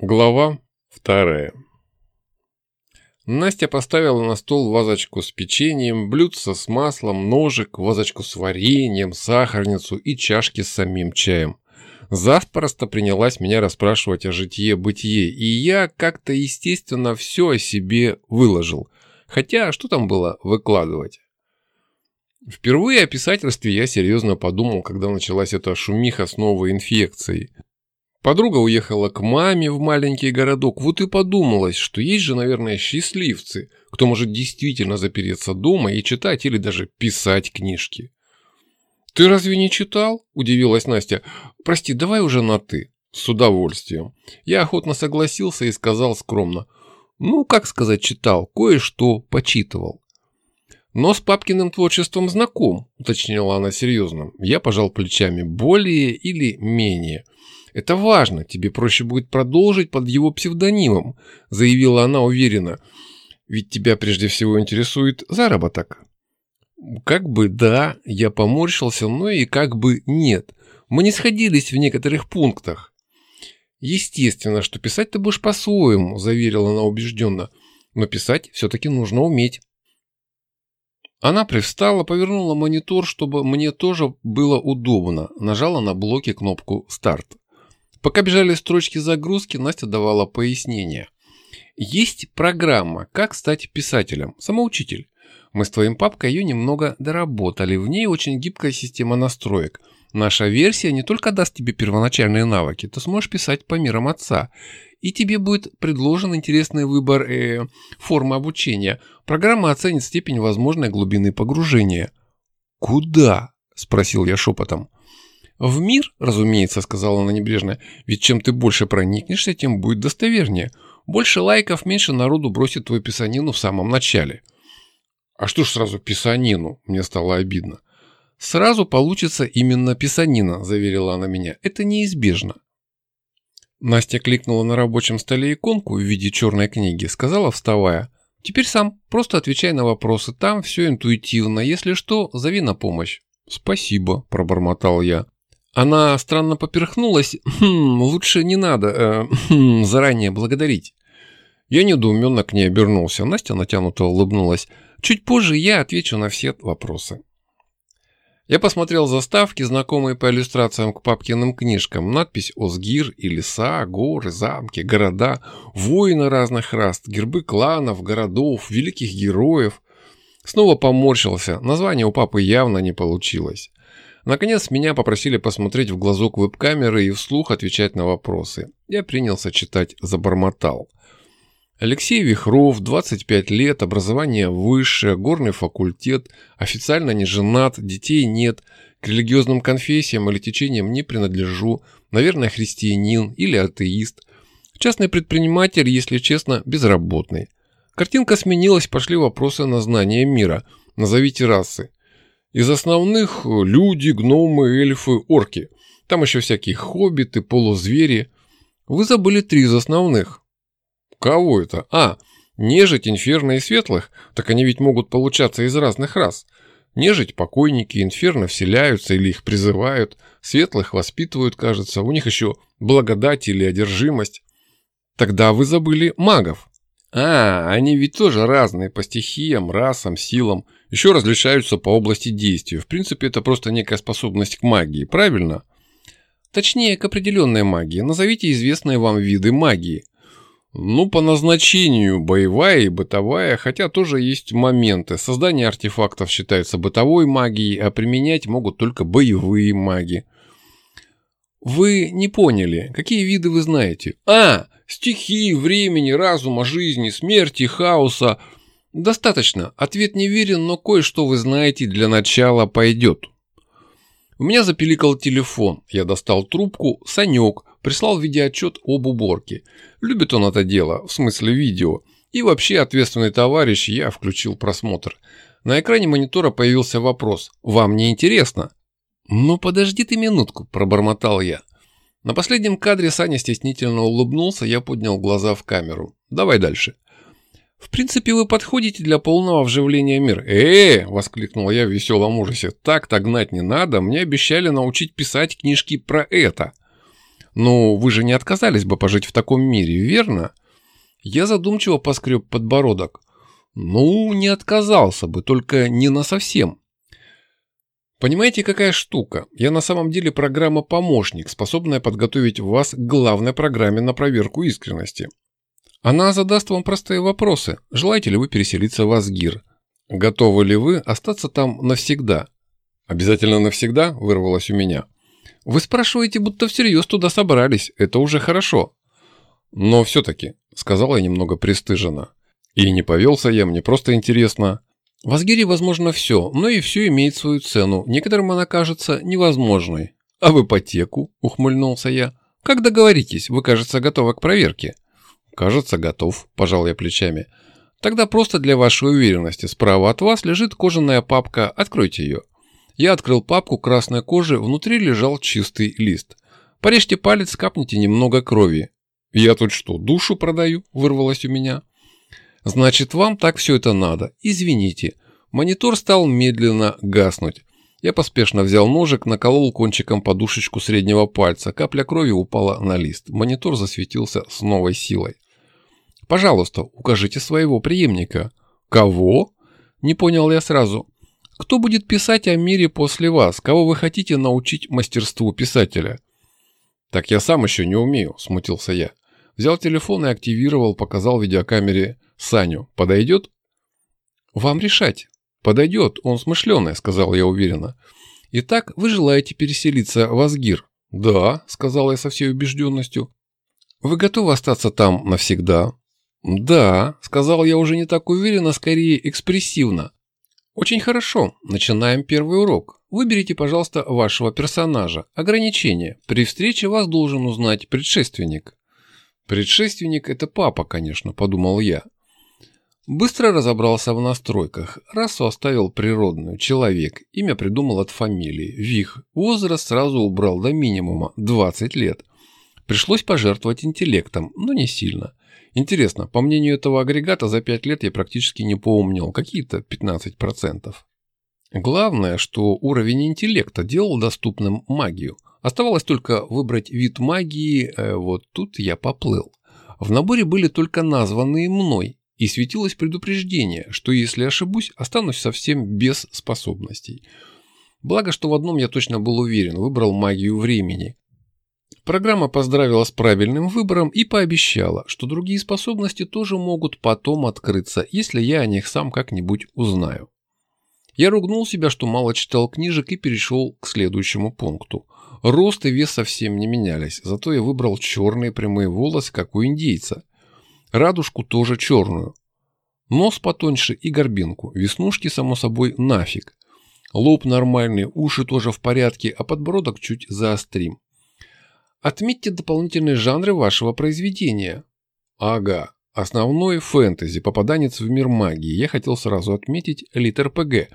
Глава вторая. Настя поставила на стол вазочку с печеньем, блюдце с маслом, ножик, вазочку с вареньем, сахарницу и чашки с самим чаем. Запросто принялась меня расспрашивать о житье-бытие, и я как-то естественно все о себе выложил. Хотя, что там было выкладывать? Впервые о писательстве я серьезно подумал, когда началась эта шумиха с новой инфекцией. Подруга уехала к маме в маленький городок. Вот и подумалось, что есть же, наверное, счастливцы, кто может действительно запереться дома и читать или даже писать книжки. «Ты разве не читал?» – удивилась Настя. «Прости, давай уже на «ты». С удовольствием. Я охотно согласился и сказал скромно. «Ну, как сказать, читал, кое-что почитывал». «Но с папкиным творчеством знаком», – уточнила она серьезно. Я пожал плечами. «Более или менее?» «Это важно, тебе проще будет продолжить под его псевдонимом», заявила она уверенно. «Ведь тебя прежде всего интересует заработок». Как бы да, я поморщился, но и как бы нет. Мы не сходились в некоторых пунктах. Естественно, что писать ты будешь по-своему, заверила она убежденно. Но писать все-таки нужно уметь. Она привстала, повернула монитор, чтобы мне тоже было удобно. Нажала на блоке кнопку «Старт». Пока бежали строчки загрузки, Настя давала пояснение. Есть программа «Как стать писателем», самоучитель. Мы с твоим папкой ее немного доработали, в ней очень гибкая система настроек. Наша версия не только даст тебе первоначальные навыки, ты сможешь писать по мирам отца, и тебе будет предложен интересный выбор э, формы обучения. Программа оценит степень возможной глубины погружения. «Куда?» – спросил я шепотом. «В мир, разумеется», — сказала она небрежно, «ведь чем ты больше проникнешься, тем будет достовернее. Больше лайков, меньше народу бросит твою писанину в самом начале». «А что ж сразу писанину?» Мне стало обидно. «Сразу получится именно писанина», — заверила она меня. «Это неизбежно». Настя кликнула на рабочем столе иконку в виде черной книги, сказала, вставая. «Теперь сам, просто отвечай на вопросы, там все интуитивно, если что, зови на помощь». «Спасибо», – пробормотал я. Она странно поперхнулась. «Хм, лучше не надо э, хм, заранее благодарить». Я недоуменно к ней обернулся. Настя натянуто улыбнулась. «Чуть позже я отвечу на все вопросы». Я посмотрел заставки, знакомые по иллюстрациям к папкиным книжкам. Надпись «Озгир» и леса, горы, замки, города, воины разных раст, гербы кланов, городов, великих героев. Снова поморщился. Название у папы явно не получилось. Наконец, меня попросили посмотреть в глазок веб-камеры и вслух отвечать на вопросы. Я принялся читать, забормотал. Алексей Вихров, 25 лет, образование высшее, горный факультет, официально не женат, детей нет, к религиозным конфессиям или течениям не принадлежу, наверное, христианин или атеист. Частный предприниматель, если честно, безработный. Картинка сменилась, пошли вопросы на знание мира. Назовите расы. Из основных – люди, гномы, эльфы, орки. Там еще всякие хоббиты, полузвери. Вы забыли три из основных. Кого это? А, нежить, инферно и светлых. Так они ведь могут получаться из разных рас. Нежить – покойники, инферно вселяются или их призывают. Светлых воспитывают, кажется. У них еще благодать или одержимость. Тогда вы забыли магов. А, они ведь тоже разные по стихиям, расам, силам. Еще различаются по области действия. В принципе, это просто некая способность к магии, правильно? Точнее, к определенной магии. Назовите известные вам виды магии. Ну, по назначению боевая и бытовая, хотя тоже есть моменты. Создание артефактов считается бытовой магией, а применять могут только боевые маги. Вы не поняли, какие виды вы знаете? А, стихии, времени, разума, жизни, смерти, хаоса. Достаточно. Ответ не верен, но кое-что вы знаете для начала пойдет. У меня запиликал телефон. Я достал трубку. Санек прислал видеоотчет об уборке. Любит он это дело, в смысле видео. И вообще ответственный товарищ, я включил просмотр. На экране монитора появился вопрос. «Вам не интересно?» «Ну подожди ты минутку», – пробормотал я. На последнем кадре Саня стеснительно улыбнулся, я поднял глаза в камеру. Давай дальше. В принципе, вы подходите для полного вживления в мир. э, -э воскликнул я в веселом ужасе. Так-то гнать не надо, мне обещали научить писать книжки про это. Ну, вы же не отказались бы пожить в таком мире, верно? Я задумчиво поскреб подбородок. Ну, не отказался бы, только не на совсем. Понимаете, какая штука? Я на самом деле программа-помощник, способная подготовить вас к главной программе на проверку искренности. Она задаст вам простые вопросы. Желаете ли вы переселиться в Асгир? Готовы ли вы остаться там навсегда? Обязательно навсегда, вырвалось у меня. Вы спрашиваете, будто всерьез туда собрались. Это уже хорошо. Но все-таки, сказала я немного пристыженно. И не повелся я, мне просто интересно. В Асгире возможно все, но и все имеет свою цену. Некоторым она кажется невозможной. А в ипотеку, ухмыльнулся я. Как договоритесь, вы, кажется, готовы к проверке. Кажется, готов, пожал я плечами. Тогда просто для вашей уверенности справа от вас лежит кожаная папка, откройте ее. Я открыл папку красной кожи, внутри лежал чистый лист. Порежьте палец, капните немного крови. Я тут что, душу продаю? Вырвалось у меня. Значит, вам так все это надо. Извините. Монитор стал медленно гаснуть. Я поспешно взял ножик, наколол кончиком подушечку среднего пальца. Капля крови упала на лист. Монитор засветился с новой силой. «Пожалуйста, укажите своего преемника». «Кого?» Не понял я сразу. Кто будет писать о мире после вас? Кого вы хотите научить мастерству писателя? Так я сам еще не умею, смутился я. Взял телефон и активировал, показал видеокамере Саню. Подойдет? Вам решать. Подойдет, он смышленый, сказал я уверенно. Итак, вы желаете переселиться в Асгир? Да, сказал я со всей убежденностью. Вы готовы остаться там навсегда? Да, сказал я уже не так уверенно, скорее экспрессивно. Очень хорошо. Начинаем первый урок. Выберите, пожалуйста, вашего персонажа. Ограничение. При встрече вас должен узнать предшественник. Предшественник – это папа, конечно, подумал я. Быстро разобрался в настройках. Расу оставил природную, человек. Имя придумал от фамилии. Вих. Возраст сразу убрал до минимума – 20 лет. Пришлось пожертвовать интеллектом, но не сильно. Интересно, по мнению этого агрегата, за 5 лет я практически не помнил, какие-то 15%. Главное, что уровень интеллекта делал доступным магию. Оставалось только выбрать вид магии, э, вот тут я поплыл. В наборе были только названные мной, и светилось предупреждение, что если ошибусь, останусь совсем без способностей. Благо, что в одном я точно был уверен, выбрал магию времени, Программа поздравила с правильным выбором и пообещала, что другие способности тоже могут потом открыться, если я о них сам как-нибудь узнаю. Я ругнул себя, что мало читал книжек и перешел к следующему пункту. Рост и вес совсем не менялись, зато я выбрал черные прямые волосы, как у индейца. Радужку тоже черную. Нос потоньше и горбинку, веснушки, само собой, нафиг. Лоб нормальный, уши тоже в порядке, а подбородок чуть заострим. Отметьте дополнительные жанры вашего произведения. Ага. Основной фэнтези, попаданец в мир магии. Я хотел сразу отметить элит РПГ,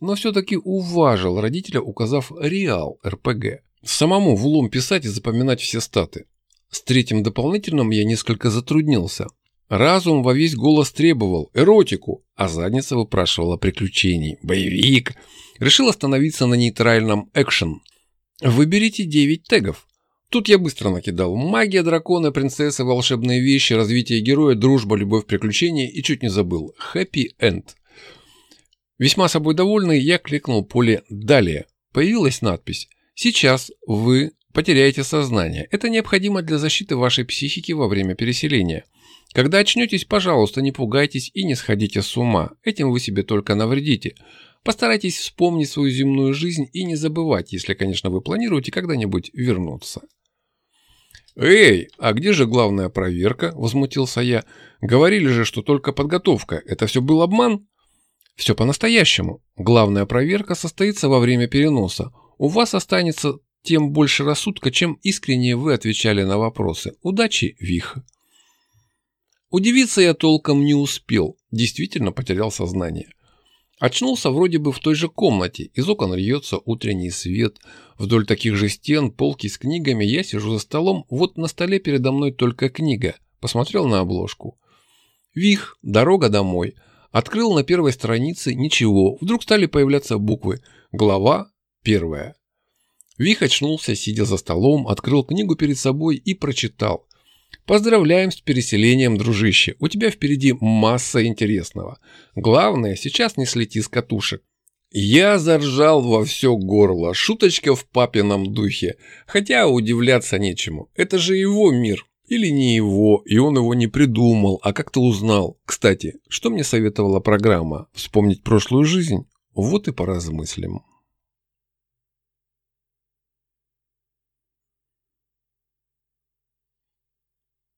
но все-таки уважил родителя, указав реал РПГ. Самому в лом писать и запоминать все статы. С третьим дополнительным я несколько затруднился. Разум во весь голос требовал эротику, а задница выпрашивала приключений. Боевик. Решил остановиться на нейтральном экшен. Выберите 9 тегов. Тут я быстро накидал. Магия, дракона, принцесса, волшебные вещи, развитие героя, дружба, любовь, приключения и чуть не забыл. Happy End. Весьма собой довольный, я кликнул поле «Далее». Появилась надпись «Сейчас вы потеряете сознание. Это необходимо для защиты вашей психики во время переселения. Когда очнетесь, пожалуйста, не пугайтесь и не сходите с ума. Этим вы себе только навредите. Постарайтесь вспомнить свою земную жизнь и не забывать, если, конечно, вы планируете когда-нибудь вернуться. «Эй, а где же главная проверка?» – возмутился я. «Говорили же, что только подготовка. Это все был обман?» «Все по-настоящему. Главная проверка состоится во время переноса. У вас останется тем больше рассудка, чем искренне вы отвечали на вопросы. Удачи, Вих!» Удивиться я толком не успел. Действительно потерял сознание. Очнулся вроде бы в той же комнате, из окон льется утренний свет, вдоль таких же стен, полки с книгами, я сижу за столом, вот на столе передо мной только книга, посмотрел на обложку. Вих, дорога домой. Открыл на первой странице ничего, вдруг стали появляться буквы. Глава первая. Вих очнулся, сидя за столом, открыл книгу перед собой и прочитал. Поздравляем с переселением, дружище. У тебя впереди масса интересного. Главное, сейчас не слети с катушек. Я заржал во все горло, шуточка в папином духе. Хотя удивляться нечему, это же его мир. Или не его, и он его не придумал, а как-то узнал. Кстати, что мне советовала программа? Вспомнить прошлую жизнь? Вот и поразмыслим.